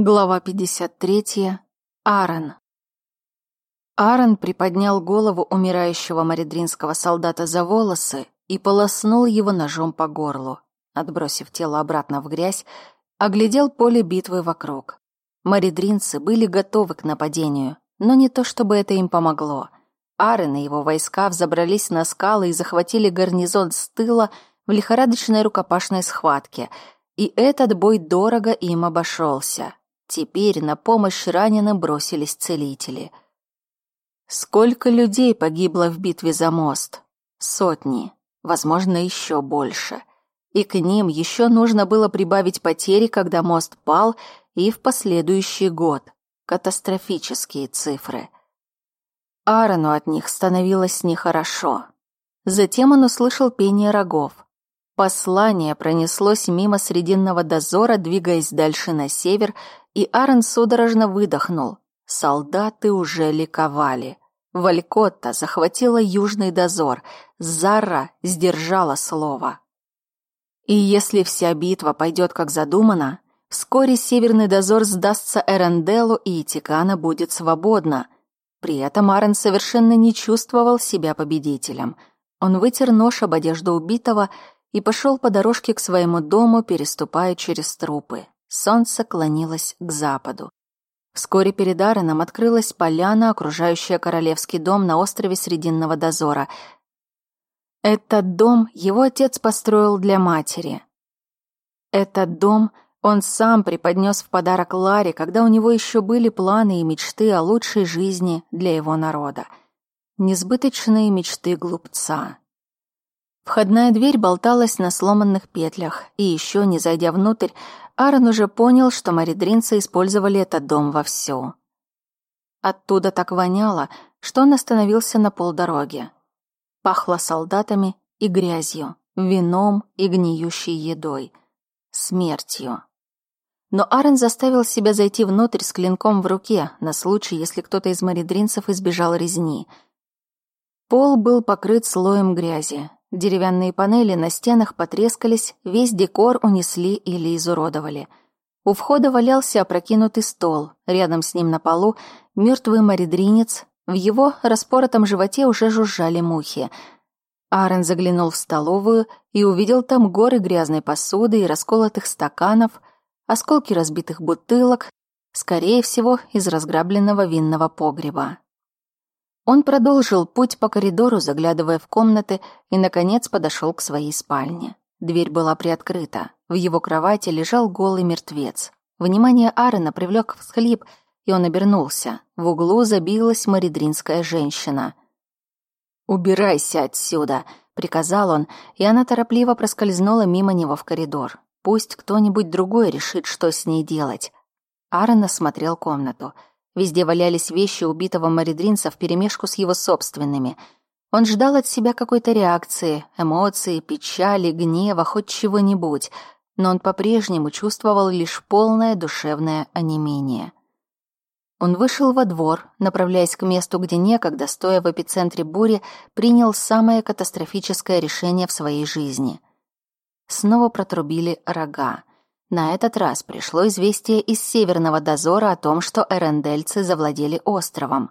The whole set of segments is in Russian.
Глава 53. Аарон. Аарон приподнял голову умирающего маридринского солдата за волосы и полоснул его ножом по горлу. Отбросив тело обратно в грязь, оглядел поле битвы вокруг. Маридринцы были готовы к нападению, но не то чтобы это им помогло. Аарон и его войска взобрались на скалы и захватили гарнизон с тыла в лихорадочной рукопашной схватке, и этот бой дорого им обошелся. Теперь на помощь раненым бросились целители. Сколько людей погибло в битве за мост? Сотни, возможно, еще больше. И к ним еще нужно было прибавить потери, когда мост пал, и в последующий год. Катастрофические цифры. Аарону от них становилось нехорошо. Затем он услышал пение рогов. Послание пронеслось мимо срединного дозора, двигаясь дальше на север, и Аарон судорожно выдохнул. Солдаты уже ликовали. Валькотта захватила южный дозор, Зара сдержала слово. И если вся битва пойдет как задумано, вскоре северный дозор сдастся Эренделу, и Тикана будет свободна. При этом Аарон совершенно не чувствовал себя победителем. Он вытер нож об одежду убитого и пошел по дорожке к своему дому, переступая через трупы. Солнце клонилось к западу. Вскоре перед Ареном открылась поляна, окружающая королевский дом на острове Срединного дозора. Этот дом его отец построил для матери. Этот дом он сам преподнес в подарок Ларе, когда у него еще были планы и мечты о лучшей жизни для его народа. Несбыточные мечты глупца. Входная дверь болталась на сломанных петлях, и еще не зайдя внутрь, Аарон уже понял, что маридринцы использовали этот дом вовсю. Оттуда так воняло, что он остановился на полдороге. Пахло солдатами и грязью, вином и гниющей едой, смертью. Но Аарон заставил себя зайти внутрь с клинком в руке, на случай, если кто-то из маридринцев избежал резни. Пол был покрыт слоем грязи, Деревянные панели на стенах потрескались, весь декор унесли или изуродовали. У входа валялся опрокинутый стол, рядом с ним на полу мертвый маридринец, в его распоротом животе уже жужжали мухи. Аарон заглянул в столовую и увидел там горы грязной посуды и расколотых стаканов, осколки разбитых бутылок, скорее всего, из разграбленного винного погреба. Он продолжил путь по коридору, заглядывая в комнаты, и, наконец, подошел к своей спальне. Дверь была приоткрыта. В его кровати лежал голый мертвец. Внимание Аарона привлек всхлип, и он обернулся. В углу забилась маридринская женщина. «Убирайся отсюда!» — приказал он, и она торопливо проскользнула мимо него в коридор. «Пусть кто-нибудь другой решит, что с ней делать». Аарон осмотрел комнату — Везде валялись вещи убитого Маридринца вперемешку с его собственными. Он ждал от себя какой-то реакции, эмоции, печали, гнева, хоть чего-нибудь, но он по-прежнему чувствовал лишь полное душевное онемение. Он вышел во двор, направляясь к месту, где некогда, стоя в эпицентре бури, принял самое катастрофическое решение в своей жизни. Снова протрубили рога. На этот раз пришло известие из Северного дозора о том, что эрендельцы завладели островом.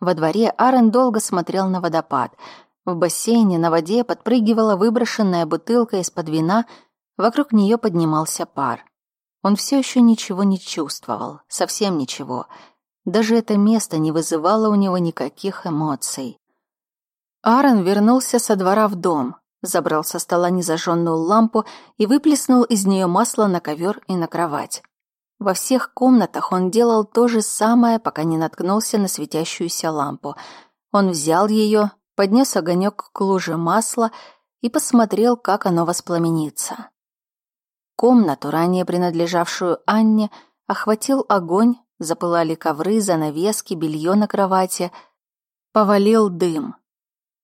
Во дворе Арен долго смотрел на водопад. В бассейне на воде подпрыгивала выброшенная бутылка из-под вина, вокруг нее поднимался пар. Он все еще ничего не чувствовал, совсем ничего. Даже это место не вызывало у него никаких эмоций. Аарон вернулся со двора в дом забрал со стола незажженную лампу и выплеснул из нее масло на ковер и на кровать. Во всех комнатах он делал то же самое, пока не наткнулся на светящуюся лампу. Он взял ее, поднес огонек к луже масла и посмотрел, как оно воспламенится. Комнату, ранее принадлежавшую Анне, охватил огонь, запылали ковры, занавески, белье на кровати, повалил дым —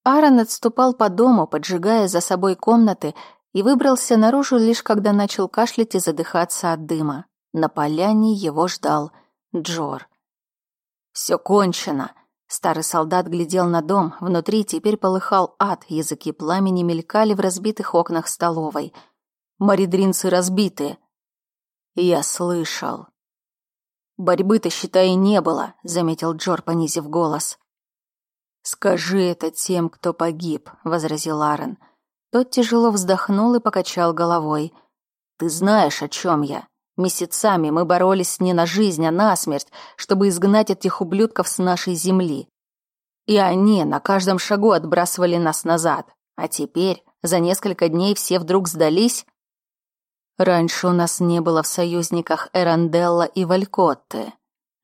Аарон отступал по дому, поджигая за собой комнаты, и выбрался наружу лишь когда начал кашлять и задыхаться от дыма. На поляне его ждал Джор. «Все кончено!» Старый солдат глядел на дом, внутри теперь полыхал ад, языки пламени мелькали в разбитых окнах столовой. Маридринцы разбиты. Я слышал. Борьбы-то, считай, не было, заметил Джор, понизив голос. Скажи это тем, кто погиб, возразил Аарон. Тот тяжело вздохнул и покачал головой. Ты знаешь, о чем я. Месяцами мы боролись не на жизнь, а на смерть, чтобы изгнать этих ублюдков с нашей земли. И они на каждом шагу отбрасывали нас назад. А теперь, за несколько дней все вдруг сдались? Раньше у нас не было в союзниках Эранделла и Валькотты.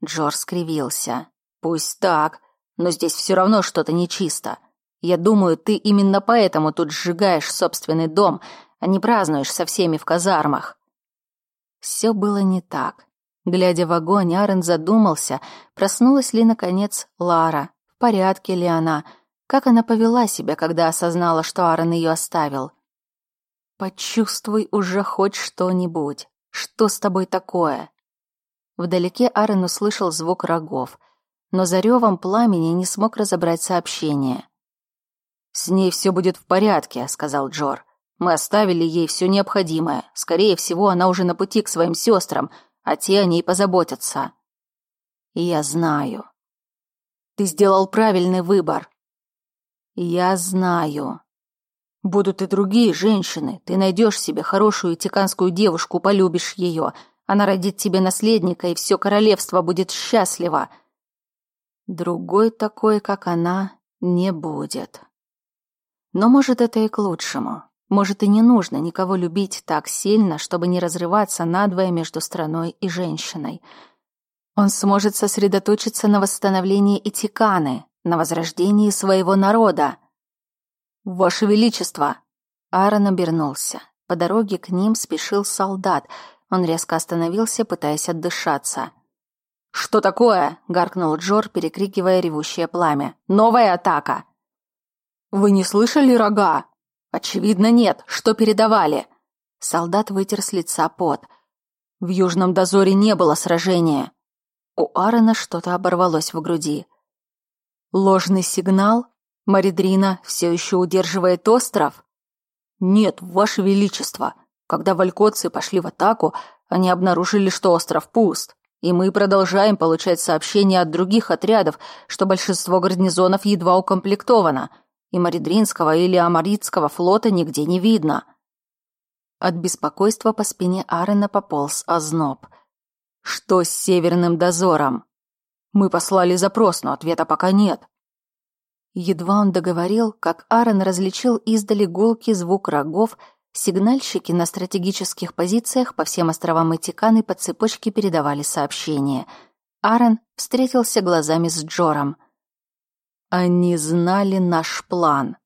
Джор скривился. Пусть так, но здесь все равно что-то нечисто. Я думаю, ты именно поэтому тут сжигаешь собственный дом, а не празднуешь со всеми в казармах. Все было не так. Глядя в огонь, Арен задумался, проснулась ли, наконец, Лара, в порядке ли она, как она повела себя, когда осознала, что Арен ее оставил. «Почувствуй уже хоть что-нибудь. Что с тобой такое?» Вдалеке Арен услышал звук рогов, но за ревом пламени не смог разобрать сообщение. «С ней все будет в порядке», — сказал Джор. Мы оставили ей все необходимое. Скорее всего, она уже на пути к своим сестрам, а те о ней позаботятся. Я знаю. Ты сделал правильный выбор. Я знаю. Будут и другие женщины. Ты найдешь себе хорошую тиканскую девушку, полюбишь ее. Она родит тебе наследника, и все королевство будет счастливо. Другой такой, как она, не будет. Но, может, это и к лучшему. Может, и не нужно никого любить так сильно, чтобы не разрываться надвое между страной и женщиной. Он сможет сосредоточиться на восстановлении Этиканы, на возрождении своего народа. «Ваше Величество!» Аарон обернулся. По дороге к ним спешил солдат. Он резко остановился, пытаясь отдышаться. «Что такое?» — гаркнул Джор, перекрикивая ревущее пламя. «Новая атака!» «Вы не слышали рога?» Очевидно, нет. Что передавали? Солдат вытер с лица пот. В Южном дозоре не было сражения. У Аарона что-то оборвалось в груди. Ложный сигнал? Маридрина все еще удерживает остров? Нет, ваше величество. Когда валькотцы пошли в атаку, они обнаружили, что остров пуст. И мы продолжаем получать сообщения от других отрядов, что большинство гарнизонов едва укомплектовано – и Маридринского или Амаритского флота нигде не видно. От беспокойства по спине Аарона пополз озноб. Что с северным дозором? Мы послали запрос, но ответа пока нет. Едва он договорил, как Аарон различил издали гулкий звук рогов, сигнальщики на стратегических позициях по всем островам Этиканы по цепочке передавали сообщение. Аарон встретился глазами с Джором. Они знали наш план.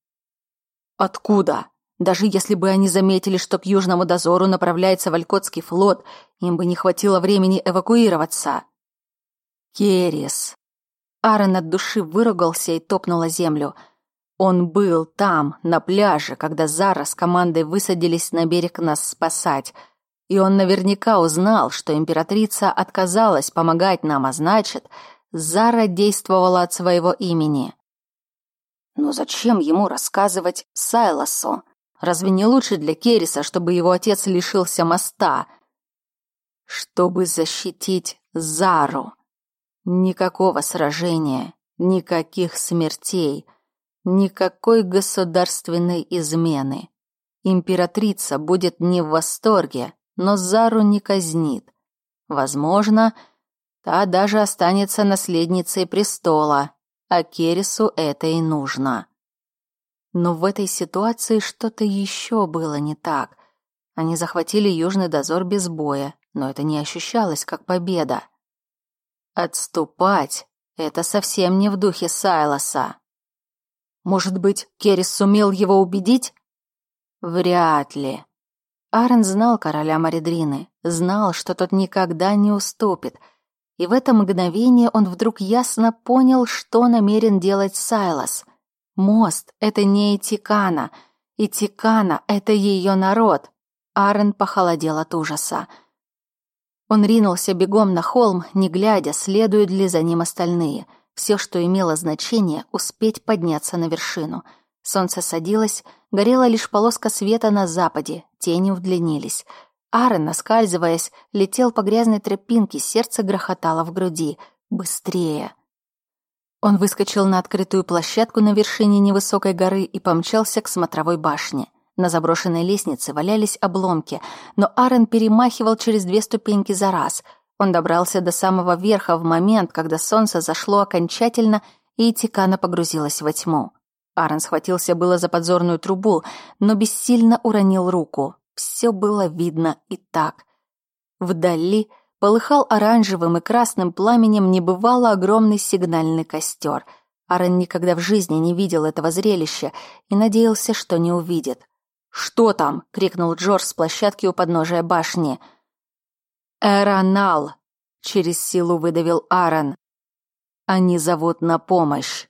Откуда? Даже если бы они заметили, что к Южному дозору направляется Валькотский флот, им бы не хватило времени эвакуироваться. Керис. Аарон от души выругался и топнул о землю. Он был там, на пляже, когда Зара с командой высадились на берег нас спасать. И он наверняка узнал, что императрица отказалась помогать нам, а значит, Зара действовала от своего имени. Но зачем ему рассказывать Сайлосу? Разве не лучше для Керриса, чтобы его отец лишился моста? Чтобы защитить Зару. Никакого сражения, никаких смертей, никакой государственной измены. Императрица будет не в восторге, но Зару не казнит. Возможно, та даже останется наследницей престола, а Керису это и нужно. Но в этой ситуации что-то еще было не так. Они захватили Южный дозор без боя, но это не ощущалось как победа. Отступать — это совсем не в духе Сайлоса. Может быть, Керис сумел его убедить? Вряд ли. Аарон знал короля Маридрины, знал, что тот никогда не уступит — и в это мгновение он вдруг ясно понял, что намерен делать Сайлас. Мост — это не Этикана, Этикана — это ее народ. Аарон похолодел от ужаса. Он ринулся бегом на холм, не глядя, следуют ли за ним остальные. Все, что имело значение — успеть подняться на вершину. Солнце садилось, горела лишь полоска света на западе, тени удлинились. Аарон, наскальзываясь, летел по грязной тропинке, сердце грохотало в груди. Быстрее. Он выскочил на открытую площадку на вершине невысокой горы и помчался к смотровой башне. На заброшенной лестнице валялись обломки, но Аарон перемахивал через две ступеньки за раз. Он добрался до самого верха в момент, когда солнце зашло окончательно, и Тикана погрузилась во тьму. Аарон схватился было за подзорную трубу, но бессильно уронил руку. Все было видно и так. Вдали полыхал оранжевым и красным пламенем небывало огромный сигнальный костер. Аарон никогда в жизни не видел этого зрелища и надеялся, что не увидит. «Что там?» — крикнул Джордж с площадки у подножия башни. «Эронал!» — через силу выдавил Аарон. «Они зовут на помощь!»